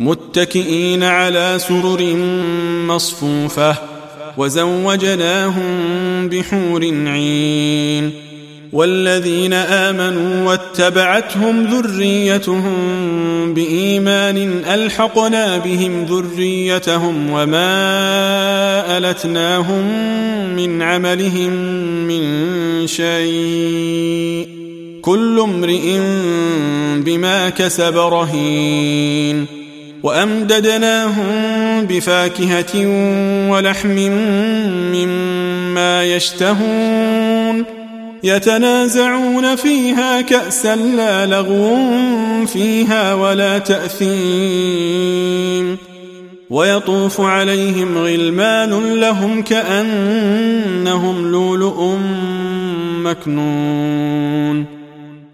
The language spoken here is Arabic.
متكئين على سرر مصفوفة وزوجناهم بحور عين والذين آمنوا واتبعتهم ذريتهم بإيمان ألحقنا بهم ذريتهم وما ألتناهم من عملهم من شيء كل امرئ بما كسب رهين وأمددناهم بفاكهة ولحم مما يشتهون يتنازعون فيها كأسا لا لغو فيها ولا تأثيم ويطوف عليهم غلمان لهم كأنهم لؤلؤ مكنون